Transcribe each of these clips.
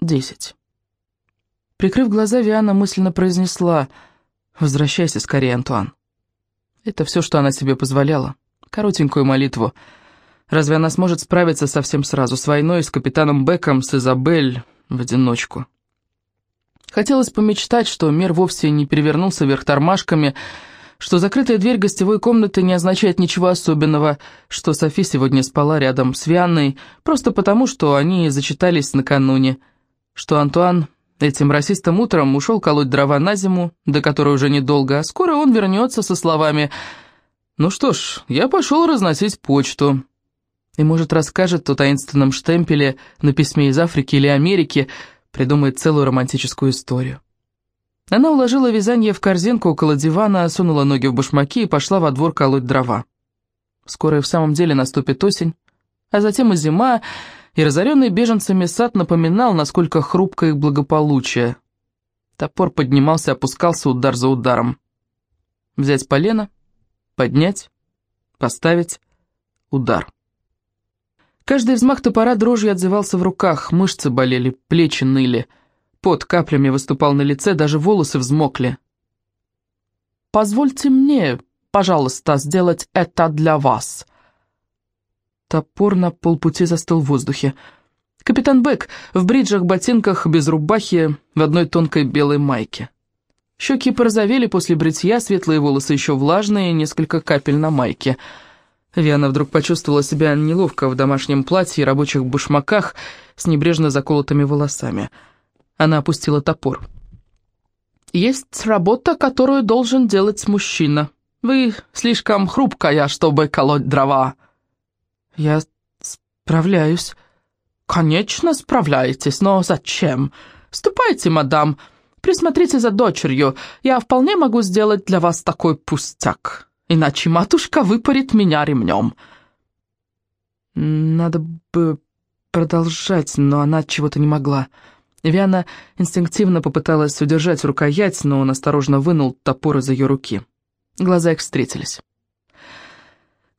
Десять. Прикрыв глаза, Виана мысленно произнесла «Возвращайся скорее, Антуан». Это все, что она себе позволяла. Коротенькую молитву. Разве она сможет справиться совсем сразу, с войной, с капитаном Беком, с Изабель, в одиночку? Хотелось помечтать, что мир вовсе не перевернулся вверх тормашками, что закрытая дверь гостевой комнаты не означает ничего особенного, что Софи сегодня спала рядом с Вианной, просто потому, что они зачитались накануне, что Антуан этим расистым утром ушел колоть дрова на зиму, до которой уже недолго, а скоро он вернется со словами «Ну что ж, я пошел разносить почту». И, может, расскажет о таинственном штемпеле на письме из Африки или Америки, придумает целую романтическую историю. Она уложила вязание в корзинку около дивана, сунула ноги в башмаки и пошла во двор колоть дрова. Скоро и в самом деле наступит осень, а затем и зима, и разоренный беженцами сад напоминал, насколько хрупко их благополучие. Топор поднимался, опускался удар за ударом. Взять полено, поднять, поставить, удар. Каждый взмах топора дрожью отзывался в руках, мышцы болели, плечи ныли — Пот каплями выступал на лице, даже волосы взмокли. «Позвольте мне, пожалуйста, сделать это для вас». Топор на полпути застыл в воздухе. Капитан Бек в бриджах, ботинках, без рубахи, в одной тонкой белой майке. Щеки порозовели после бритья, светлые волосы еще влажные, несколько капель на майке. Виана вдруг почувствовала себя неловко в домашнем платье и рабочих башмаках с небрежно заколотыми волосами. Она опустила топор. «Есть работа, которую должен делать мужчина. Вы слишком хрупкая, чтобы колоть дрова». «Я справляюсь». «Конечно, справляетесь, но зачем? Ступайте, мадам, присмотрите за дочерью. Я вполне могу сделать для вас такой пустяк, иначе матушка выпарит меня ремнем». Надо бы продолжать, но она чего-то не могла. Виана инстинктивно попыталась удержать рукоять, но он осторожно вынул топор из ее руки. Глаза их встретились.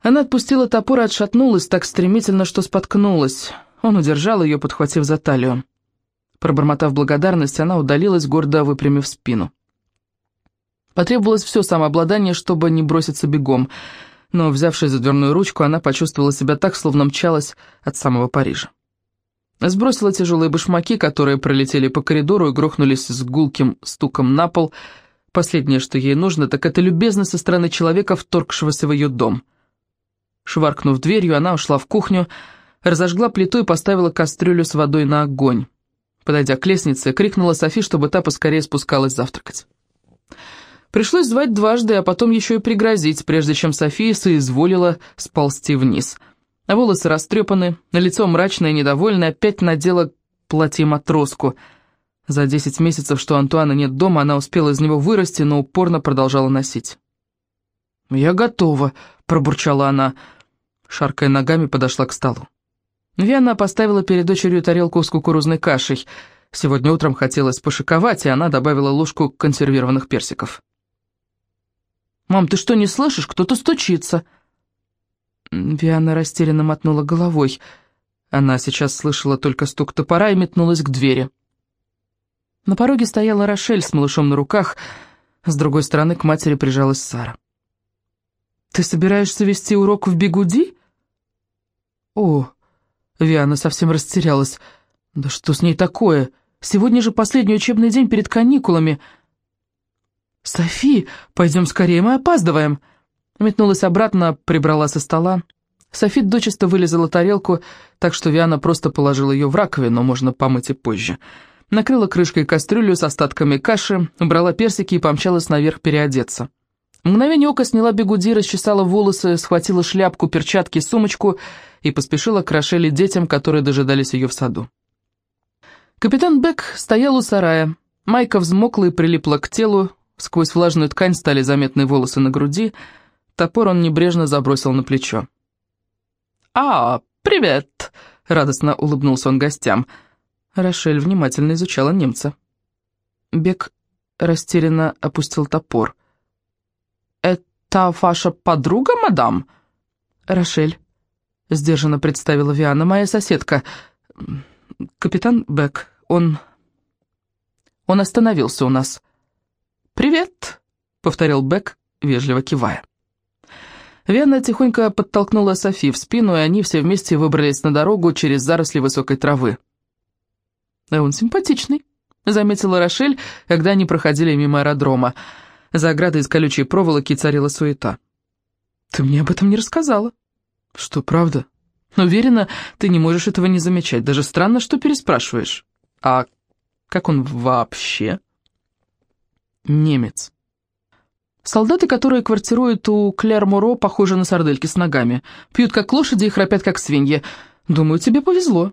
Она отпустила топор и отшатнулась так стремительно, что споткнулась. Он удержал ее, подхватив за талию. Пробормотав благодарность, она удалилась, гордо выпрямив спину. Потребовалось все самообладание, чтобы не броситься бегом, но, взявшись за дверную ручку, она почувствовала себя так, словно мчалась от самого Парижа. Сбросила тяжелые башмаки, которые пролетели по коридору и грохнулись с гулким стуком на пол. Последнее, что ей нужно, так это любезность со стороны человека, вторгшегося в ее дом. Шваркнув дверью, она ушла в кухню, разожгла плиту и поставила кастрюлю с водой на огонь. Подойдя к лестнице, крикнула Софи, чтобы та поскорее спускалась завтракать. Пришлось звать дважды, а потом еще и пригрозить, прежде чем София соизволила сползти вниз — Волосы растрепаны, на лицо мрачное и недовольное, опять надела платье-матроску. За десять месяцев, что Антуана нет дома, она успела из него вырасти, но упорно продолжала носить. «Я готова», — пробурчала она. Шаркая ногами, подошла к столу. Виана поставила перед дочерью тарелку с кукурузной кашей. Сегодня утром хотелось пошиковать, и она добавила ложку консервированных персиков. «Мам, ты что, не слышишь? Кто-то стучится!» Виана растерянно мотнула головой. Она сейчас слышала только стук топора и метнулась к двери. На пороге стояла Рошель с малышом на руках, с другой стороны к матери прижалась Сара. «Ты собираешься вести урок в Бигуди?» «О!» — Виана совсем растерялась. «Да что с ней такое? Сегодня же последний учебный день перед каникулами». «Софи, пойдем скорее, мы опаздываем!» Метнулась обратно, прибрала со стола. Софит дочисто вылезала тарелку, так что Виана просто положила ее в раковину, можно помыть и позже. Накрыла крышкой кастрюлю с остатками каши, убрала персики и помчалась наверх переодеться. В мгновение ока сняла бегуди, расчесала волосы, схватила шляпку, перчатки, сумочку и поспешила к Рошеле детям, которые дожидались ее в саду. Капитан Бек стоял у сарая. Майка взмокла и прилипла к телу, сквозь влажную ткань стали заметны волосы на груди — Топор он небрежно забросил на плечо. «А, привет!» — радостно улыбнулся он гостям. Рошель внимательно изучала немца. Бек растерянно опустил топор. «Это ваша подруга, мадам?» «Рошель», — сдержанно представила Виана, — «моя соседка. Капитан Бек, Он... Он остановился у нас. «Привет», — повторил Бек, вежливо кивая. Виана тихонько подтолкнула Софи в спину, и они все вместе выбрались на дорогу через заросли высокой травы. «А он симпатичный», — заметила Рошель, когда они проходили мимо аэродрома. За оградой из колючей проволоки царила суета. «Ты мне об этом не рассказала». «Что, правда?» «Уверена, ты не можешь этого не замечать. Даже странно, что переспрашиваешь». «А как он вообще?» «Немец». Солдаты, которые квартируют у Клер-Муро, похожи на сардельки с ногами. Пьют как лошади и храпят как свиньи. Думаю, тебе повезло.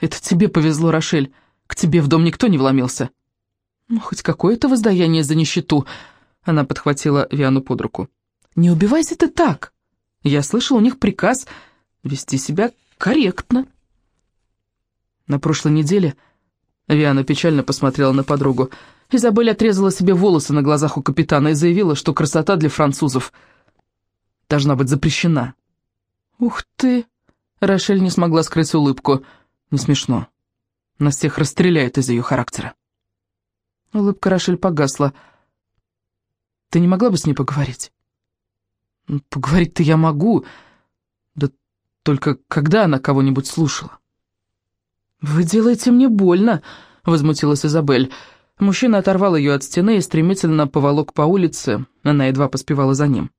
Это тебе повезло, Рошель. К тебе в дом никто не вломился. Ну, хоть какое-то воздаяние за нищету. Она подхватила Виану под руку. Не убивайся ты так. Я слышал у них приказ вести себя корректно. На прошлой неделе Виана печально посмотрела на подругу. Изабель отрезала себе волосы на глазах у капитана и заявила, что красота для французов должна быть запрещена. «Ух ты!» Рошель не смогла скрыть улыбку. «Не смешно. Нас всех расстреляют из-за ее характера». Улыбка Рошель погасла. «Ты не могла бы с ней поговорить?» «Поговорить-то я могу, да только когда она кого-нибудь слушала?» «Вы делаете мне больно», — возмутилась Изабель. Мужчина оторвал ее от стены и стремительно поволок по улице. Она едва поспевала за ним.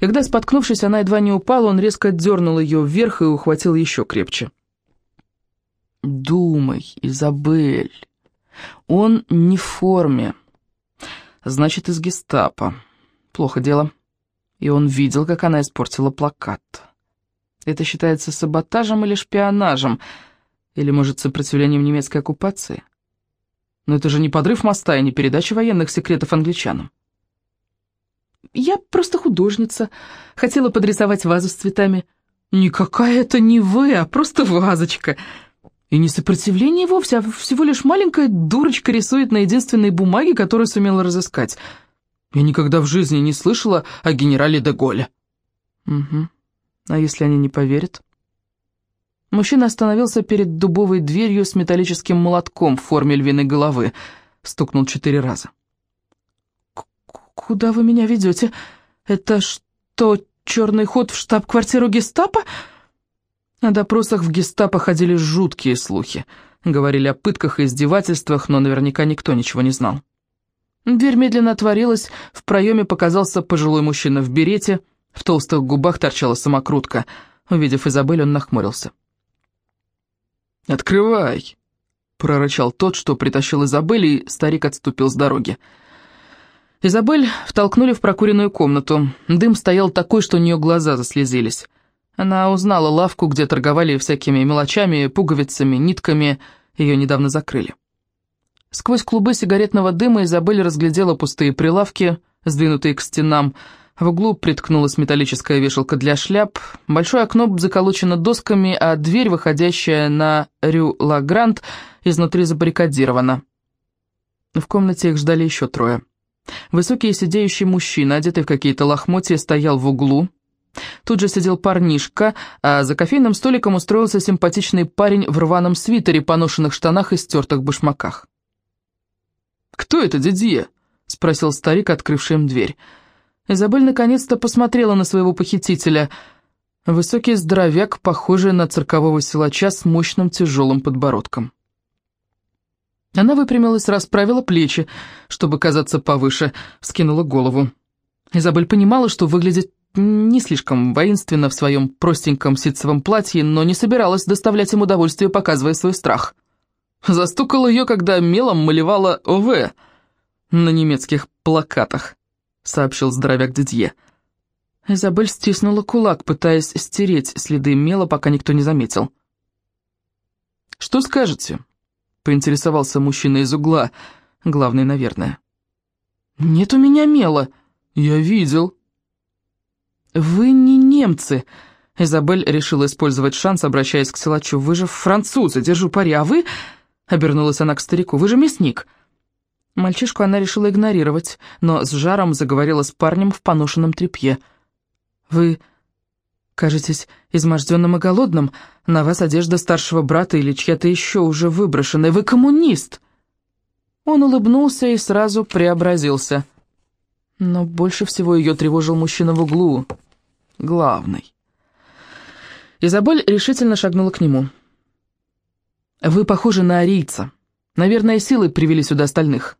Когда, споткнувшись, она едва не упала, он резко дернул ее вверх и ухватил еще крепче. «Думай, Изабель, он не в форме. Значит, из гестапо. Плохо дело. И он видел, как она испортила плакат. Это считается саботажем или шпионажем?» Или, может, сопротивлением немецкой оккупации? Но это же не подрыв моста и не передача военных секретов англичанам. Я просто художница. Хотела подрисовать вазу с цветами. Никакая это не вы, а просто вазочка. И не сопротивление вовсе, а всего лишь маленькая дурочка рисует на единственной бумаге, которую сумела разыскать. Я никогда в жизни не слышала о генерале де. Угу. А если они не поверят? Мужчина остановился перед дубовой дверью с металлическим молотком в форме львиной головы. Стукнул четыре раза. «Куда вы меня ведете? Это что, черный ход в штаб-квартиру гестапо?» О допросах в гестапо ходили жуткие слухи. Говорили о пытках и издевательствах, но наверняка никто ничего не знал. Дверь медленно отворилась, в проеме показался пожилой мужчина в берете, в толстых губах торчала самокрутка. Увидев Изабель, он нахмурился. «Открывай!» — прорычал тот, что притащил Изабель, и старик отступил с дороги. Изабель втолкнули в прокуренную комнату. Дым стоял такой, что у нее глаза заслезились. Она узнала лавку, где торговали всякими мелочами, пуговицами, нитками. Ее недавно закрыли. Сквозь клубы сигаретного дыма Изабель разглядела пустые прилавки, сдвинутые к стенам, в углу приткнулась металлическая вешалка для шляп, большое окно заколочено досками, а дверь, выходящая на Рю Лагрант, изнутри забаррикадирована. В комнате их ждали еще трое. Высокий сидеющий мужчина, одетый в какие-то лохмотья, стоял в углу. Тут же сидел парнишка, а за кофейным столиком устроился симпатичный парень в рваном свитере, поношенных штанах и стертых башмаках. «Кто это, Дидье?» — спросил старик, открывший им дверь. Изабель наконец-то посмотрела на своего похитителя. Высокий здоровяк, похожий на циркового силача с мощным тяжелым подбородком. Она выпрямилась, расправила плечи, чтобы казаться повыше, вскинула голову. Изабель понимала, что выглядит не слишком воинственно в своем простеньком ситцевом платье, но не собиралась доставлять им удовольствие, показывая свой страх. Застукала ее, когда мелом малевала ОВ на немецких плакатах. — сообщил здоровяк Дидье. Изабель стиснула кулак, пытаясь стереть следы мела, пока никто не заметил. «Что скажете?» — поинтересовался мужчина из угла, главный, наверное. «Нет у меня мела. Я видел». «Вы не немцы», — Изабель решила использовать шанс, обращаясь к силачу. «Вы же французы, держу пари, а вы...» — обернулась она к старику. «Вы же мясник». Мальчишку она решила игнорировать, но с жаром заговорила с парнем в поношенном тряпье. «Вы Кажетесь изможденным и голодным. На вас одежда старшего брата или чья-то еще уже выброшенная. Вы коммунист!» Он улыбнулся и сразу преобразился. Но больше всего ее тревожил мужчина в углу. Главный. Изабель решительно шагнула к нему. «Вы похожи на арийца. Наверное, силы привели сюда остальных».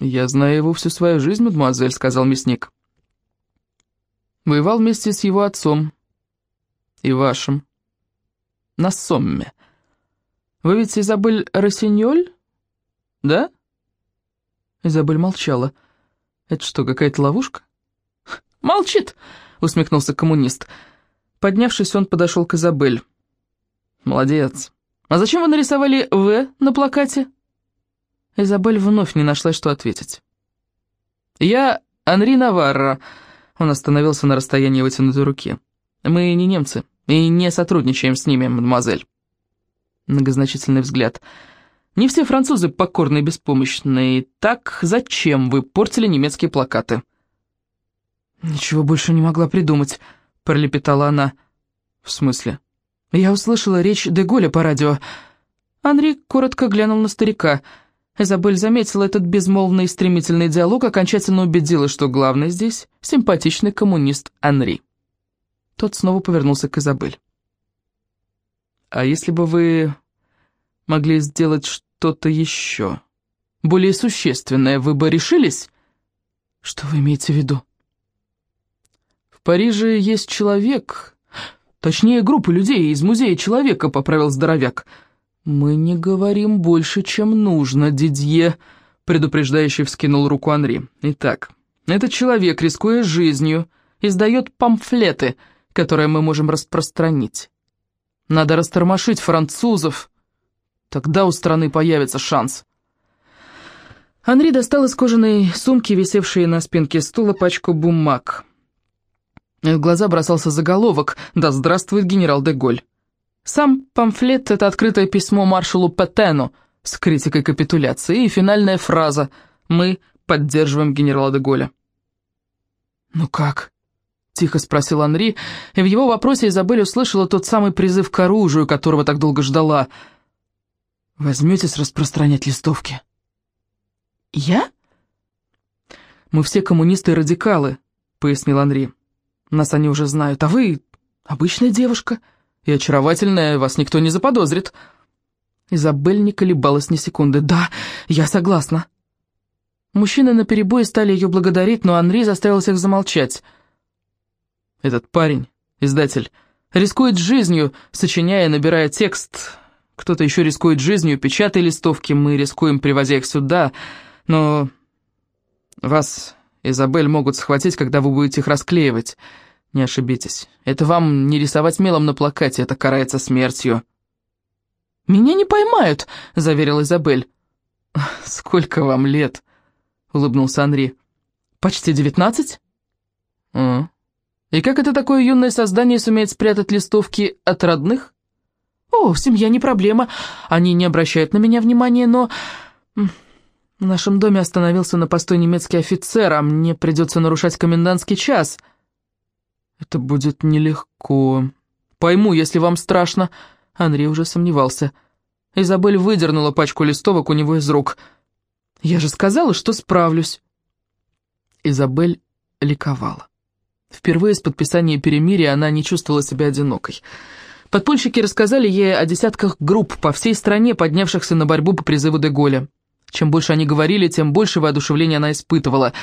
«Я знаю его всю свою жизнь, мадемуазель», — сказал мясник. «Воевал вместе с его отцом и вашим. На Сомме. Вы ведь Изабель Рассиньоль, да?» Изабель молчала. «Это что, какая-то ловушка?» «Молчит!» — усмехнулся коммунист. Поднявшись, он подошел к Изабель. «Молодец. А зачем вы нарисовали «В» на плакате?» Изабель вновь не нашла, что ответить. «Я Анри Наварро», — он остановился на расстоянии вытянутой руки. «Мы не немцы и не сотрудничаем с ними, мадемуазель». Многозначительный взгляд. «Не все французы покорны и беспомощны. Так зачем вы портили немецкие плакаты?» «Ничего больше не могла придумать», — пролепетала она. «В смысле?» «Я услышала речь Деголя по радио». Анри коротко глянул на старика — Изабель заметила этот безмолвный и стремительный диалог, окончательно убедила, что главный здесь — симпатичный коммунист Анри. Тот снова повернулся к Изабель. «А если бы вы могли сделать что-то еще, более существенное, вы бы решились?» «Что вы имеете в виду?» «В Париже есть человек, точнее, группа людей из музея человека», — поправил здоровяк, — «Мы не говорим больше, чем нужно, Дидье», — предупреждающий вскинул руку Анри. «Итак, этот человек, рискуя жизнью, издает памфлеты, которые мы можем распространить. Надо растормошить французов, тогда у страны появится шанс». Анри достал из кожаной сумки, висевшей на спинке стула, пачку бумаг. В глаза бросался заголовок «Да здравствует генерал де Голь». Сам памфлет — это открытое письмо маршалу Петену с критикой капитуляции и финальная фраза «Мы поддерживаем генерала де Голля». «Ну как?» — тихо спросил Анри, и в его вопросе Изабель услышала тот самый призыв к оружию, которого так долго ждала. «Возьметесь распространять листовки?» «Я?» «Мы все коммунисты и радикалы», — пояснил Анри. «Нас они уже знают, а вы обычная девушка» и очаровательная, вас никто не заподозрит». Изабель не колебалась ни секунды. «Да, я согласна». Мужчины наперебой стали ее благодарить, но Анри заставил всех замолчать. «Этот парень, издатель, рискует жизнью, сочиняя, набирая текст. Кто-то еще рискует жизнью, печатая листовки, мы рискуем, привозя их сюда. Но вас, Изабель, могут схватить, когда вы будете их расклеивать». Не ошибитесь. Это вам не рисовать мелом на плакате, это карается смертью. «Меня не поймают», — заверил Изабель. «Сколько вам лет?» — улыбнулся Анри. «Почти девятнадцать?» «А. И как это такое юное создание сумеет спрятать листовки от родных?» «О, семья не проблема. Они не обращают на меня внимания, но...» «В нашем доме остановился на постой немецкий офицер, а мне придется нарушать комендантский час». «Это будет нелегко. Пойму, если вам страшно». Андрей уже сомневался. Изабель выдернула пачку листовок у него из рук. «Я же сказала, что справлюсь». Изабель ликовала. Впервые с подписания перемирия она не чувствовала себя одинокой. Подпольщики рассказали ей о десятках групп по всей стране, поднявшихся на борьбу по призыву Деголя. Чем больше они говорили, тем больше воодушевления она испытывала —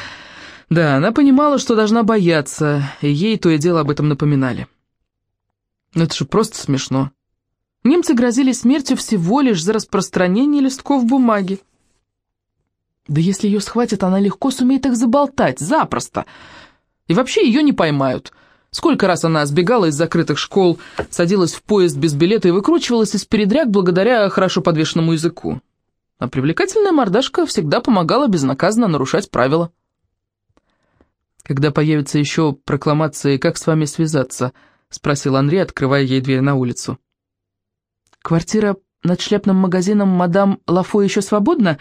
да, она понимала, что должна бояться, и ей то и дело об этом напоминали. Но это же просто смешно. Немцы грозили смертью всего лишь за распространение листков бумаги. Да если ее схватят, она легко сумеет их заболтать, запросто. И вообще ее не поймают. Сколько раз она сбегала из закрытых школ, садилась в поезд без билета и выкручивалась из передряг благодаря хорошо подвешенному языку. А привлекательная мордашка всегда помогала безнаказанно нарушать правила. «Когда появится еще прокламация, как с вами связаться?» — спросил Анри, открывая ей дверь на улицу. «Квартира над шляпным магазином мадам Лафо еще свободна?»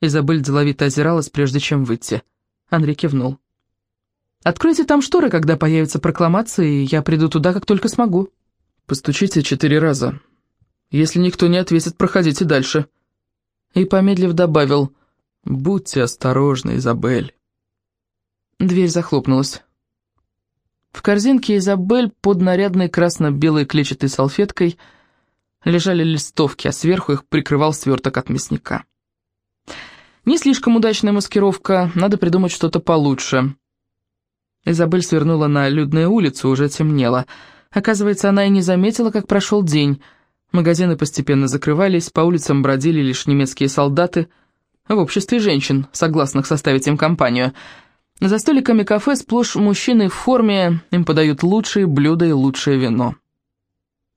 Изабель деловито озиралась, прежде чем выйти. Анри кивнул. Откройте там шторы, когда появятся прокламации, и я приду туда, как только смогу». «Постучите четыре раза. Если никто не ответит, проходите дальше». И, помедлив, добавил, «Будьте осторожны, Изабель». Дверь захлопнулась. В корзинке Изабель под нарядной красно-белой клетчатой салфеткой лежали листовки, а сверху их прикрывал сверток от мясника. Не слишком удачная маскировка, надо придумать что-то получше. Изабель свернула на людную улицу, уже темнело. Оказывается, она и не заметила, как прошел день. Магазины постепенно закрывались, по улицам бродили лишь немецкие солдаты, в обществе женщин, согласных составить им компанию. За столиками кафе сплошь мужчины в форме, им подают лучшие блюда и лучшее вино.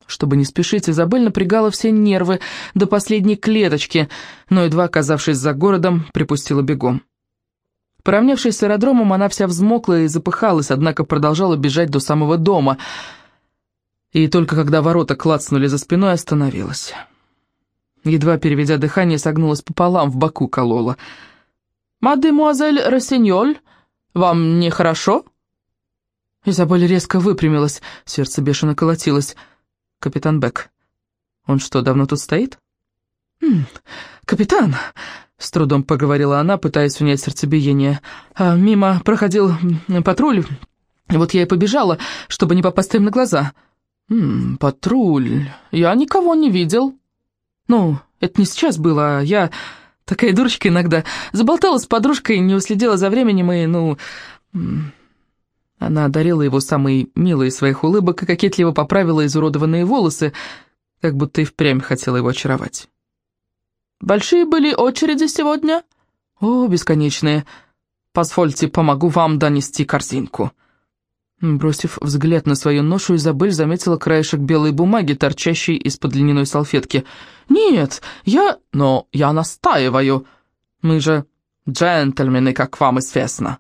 Чтобы не спешить, Изабель напрягала все нервы до последней клеточки, но, едва оказавшись за городом, припустила бегом. Поравнявшись с аэродромом, она вся взмокла и запыхалась, однако продолжала бежать до самого дома. И только когда ворота клацнули за спиной, остановилась. Едва переведя дыхание, согнулась пополам, в боку колола. «Мадемуазель Рассеньоль, вам нехорошо?» Изабель резко выпрямилась, сердце бешено колотилось. «Капитан Бек, он что, давно тут стоит?» «М -м, «Капитан!» С трудом поговорила она, пытаясь унять сердцебиение. А мимо проходил патруль, вот я и побежала, чтобы не попасть им на глаза. «М -м, патруль, я никого не видел». «Ну, это не сейчас было, а я, такая дурочка иногда, заболталась с подружкой, не уследила за временем и, ну...» Она одарила его самой милой из своих улыбок и кокетливо поправила изуродованные волосы, как будто и впрямь хотела его очаровать. Большие были очереди сегодня?» «О, бесконечные. Позвольте, помогу вам донести корзинку». Бросив взгляд на свою ношу, Изабель заметила краешек белой бумаги, торчащий из-под льняной салфетки. «Нет, я... Но я настаиваю. Мы же джентльмены, как вам известно».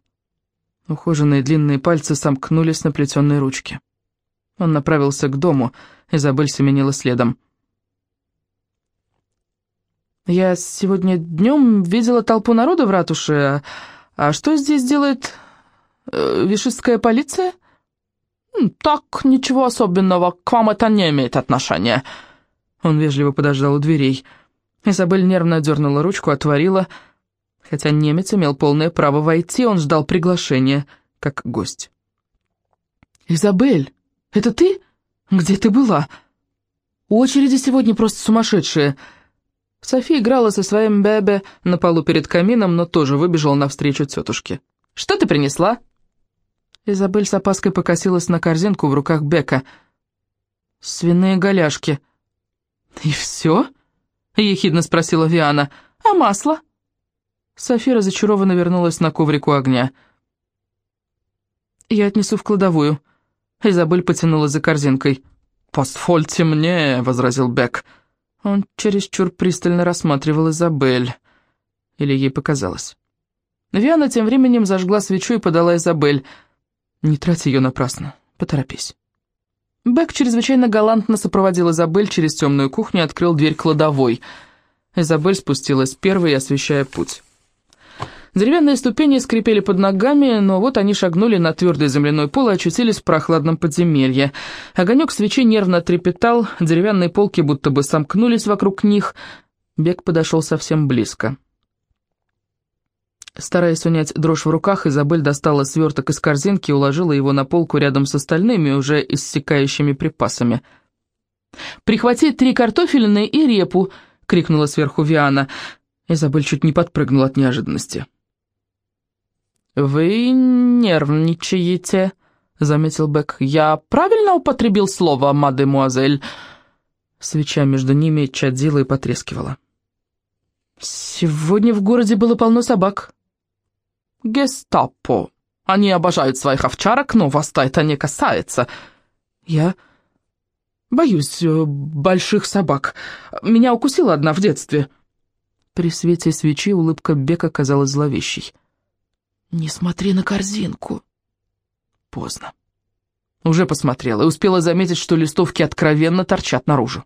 Ухоженные длинные пальцы сомкнулись на плетеной ручке. Он направился к дому, Изабель семенила следом. Я сегодня днем видела толпу народа в ратуше. А что здесь делает э, вишистская полиция? Так, ничего особенного, к вам это не имеет отношения. Он вежливо подождал у дверей. Изабель нервно дернула ручку, отворила. Хотя немец имел полное право войти, он ждал приглашения, как гость. «Изабель, это ты? Где ты была? Очереди сегодня просто сумасшедшие». София играла со своим бебе на полу перед камином, но тоже выбежала навстречу тетушке. «Что ты принесла?» Изабель с опаской покосилась на корзинку в руках Бека. «Свиные голяшки». «И все?» — ехидно спросила Виана. «А масло?» София разочарованно вернулась на коврику огня. «Я отнесу в кладовую». Изабель потянула за корзинкой. «Позвольте мне», — возразил Бек. Он чересчур пристально рассматривал Изабель. Или ей показалось. Виана тем временем зажгла свечу и подала Изабель. «Не трать ее напрасно. Поторопись». Бек чрезвычайно галантно сопроводил Изабель через темную кухню и открыл дверь кладовой. Изабель спустилась первой, освещая путь. Деревянные ступени скрипели под ногами, но вот они шагнули на твердый земляной пол и очутились в прохладном подземелье. Огонек свечи нервно трепетал, деревянные полки будто бы сомкнулись вокруг них. Бег подошел совсем близко. Стараясь унять дрожь в руках, Изабель достала сверток из корзинки и уложила его на полку рядом с остальными, уже иссякающими припасами. «Прихвати три картофелины и репу!» — крикнула сверху Виана. Изабель чуть не подпрыгнула от неожиданности. «Вы нервничаете», — заметил Бек. «Я правильно употребил слово, мадемуазель?» Свеча между ними чадила и потрескивала. «Сегодня в городе было полно собак». «Гестапо. Они обожают своих овчарок, но вас-то это не касается». «Я боюсь э, больших собак. Меня укусила одна в детстве». При свете свечи улыбка Бека казалась зловещей. «Не смотри на корзинку». Поздно. Уже посмотрела и успела заметить, что листовки откровенно торчат наружу.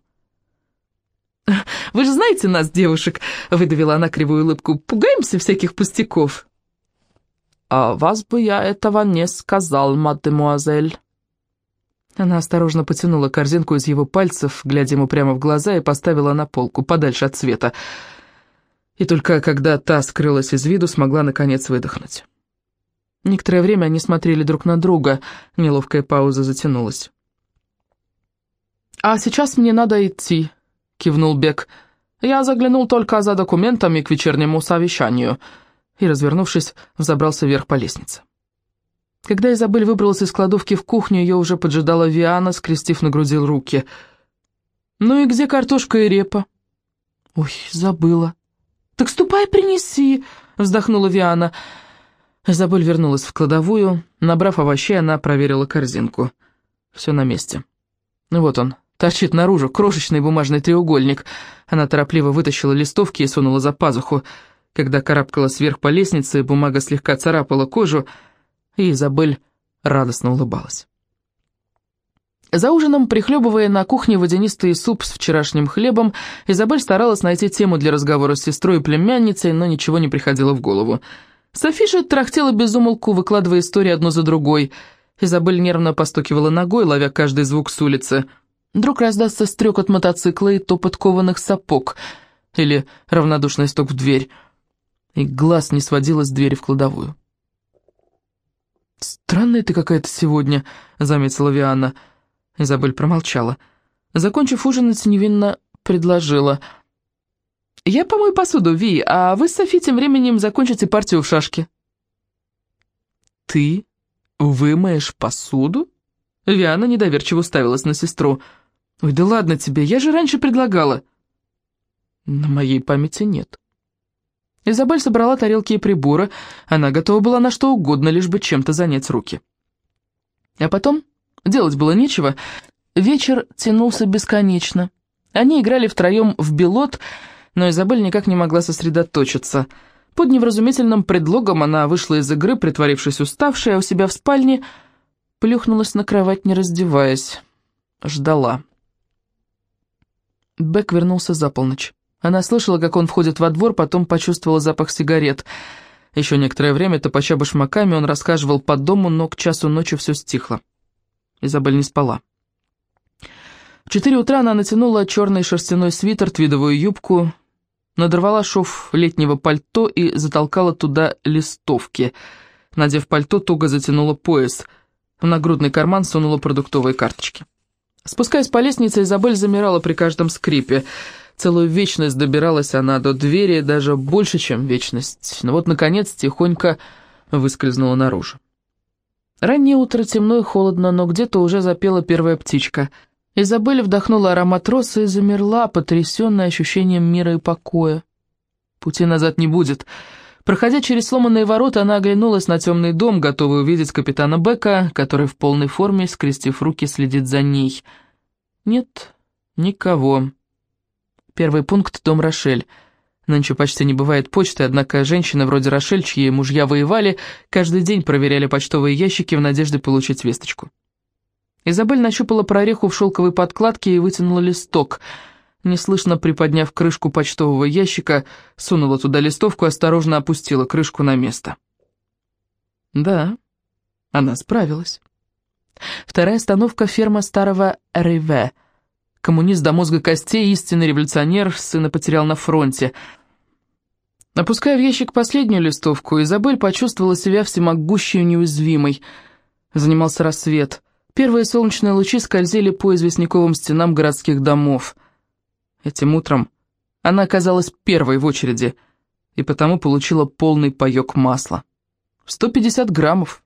«Вы же знаете нас, девушек», — выдавила она кривую улыбку, — «пугаемся всяких пустяков». А вас бы я этого не сказал, мадемуазель». Она осторожно потянула корзинку из его пальцев, глядя ему прямо в глаза, и поставила на полку, подальше от света. И только когда та скрылась из виду, смогла наконец выдохнуть. Некоторое время они смотрели друг на друга, неловкая пауза затянулась. «А сейчас мне надо идти», — кивнул Бек. «Я заглянул только за документами к вечернему совещанию», и, развернувшись, взобрался вверх по лестнице. Когда Изабель выбралась из кладовки в кухню, ее уже поджидала Виана, скрестив на груди руки. «Ну и где картошка и репа?» «Ой, забыла». «Так ступай, принеси», — вздохнула Виана. Изабель вернулась в кладовую. Набрав овощей, она проверила корзинку. Все на месте. Вот он, торчит наружу, крошечный бумажный треугольник. Она торопливо вытащила листовки и сунула за пазуху. Когда карабкалась вверх по лестнице, бумага слегка царапала кожу, и Изабель радостно улыбалась. За ужином, прихлебывая на кухне водянистый суп с вчерашним хлебом, Изабель старалась найти тему для разговора с сестрой и племянницей, но ничего не приходило в голову. Софи же трахтела безумолку, выкладывая истории одну за другой. Изабель нервно постукивала ногой, ловя каждый звук с улицы. Вдруг раздастся стрек от мотоцикла и топот кованых сапог, или равнодушный стук в дверь, и глаз не сводила с двери в кладовую. «Странная ты какая-то сегодня», — заметила Вианна. Изабель промолчала. Закончив ужинать, невинно предложила. «Я помою посуду, Ви, а вы с Софи тем временем закончите партию в шашки». «Ты вымоешь посуду?» Виана недоверчиво уставилась на сестру. «Ой, да ладно тебе, я же раньше предлагала». «На моей памяти нет». Изабель собрала тарелки и приборы, она готова была на что угодно, лишь бы чем-то занять руки. А потом, делать было нечего, вечер тянулся бесконечно. Они играли втроем в белот, но Изабель никак не могла сосредоточиться. Под невразумительным предлогом она вышла из игры, притворившись уставшей, а у себя в спальне плюхнулась на кровать, не раздеваясь. Ждала. Бек вернулся за полночь. Она слышала, как он входит во двор, потом почувствовала запах сигарет. Еще некоторое время, топача башмаками, он расхаживал по дому, но к часу ночи все стихло. Изабель не спала. В четыре утра она натянула черный шерстяной свитер, твидовую юбку, надорвала шов летнего пальто и затолкала туда листовки. Надев пальто, туго затянула пояс. В нагрудный карман сунула продуктовые карточки. Спускаясь по лестнице, Изабель замирала при каждом скрипе — Целую вечность добиралась она до двери, даже больше, чем вечность. Но вот, наконец, тихонько выскользнула наружу. Раннее утро, темно и холодно, но где-то уже запела первая птичка. Изабель вдохнула аромат росы и замерла, потрясенная ощущением мира и покоя. Пути назад не будет. Проходя через сломанные ворота, она оглянулась на темный дом, готовая увидеть капитана Бека, который в полной форме, скрестив руки, следит за ней. Нет, никого. Первый пункт – дом Рошель. Нынче почти не бывает почты, однако женщины вроде Рошель, чьи мужья воевали, каждый день проверяли почтовые ящики в надежде получить весточку. Изабель нащупала прореху в шелковой подкладке и вытянула листок. Неслышно приподняв крышку почтового ящика, сунула туда листовку и осторожно опустила крышку на место. Да, она справилась. Вторая остановка — ферма старого Риве — Коммунист до мозга костей, истинный революционер, сына потерял на фронте. Опуская в ящик последнюю листовку, Изабель почувствовала себя всемогущей и неуязвимой. Занимался рассвет. Первые солнечные лучи скользили по известняковым стенам городских домов. Этим утром она оказалась первой в очереди и потому получила полный паёк масла. 150 граммов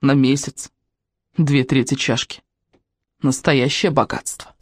на месяц. Две трети чашки. Настоящее богатство.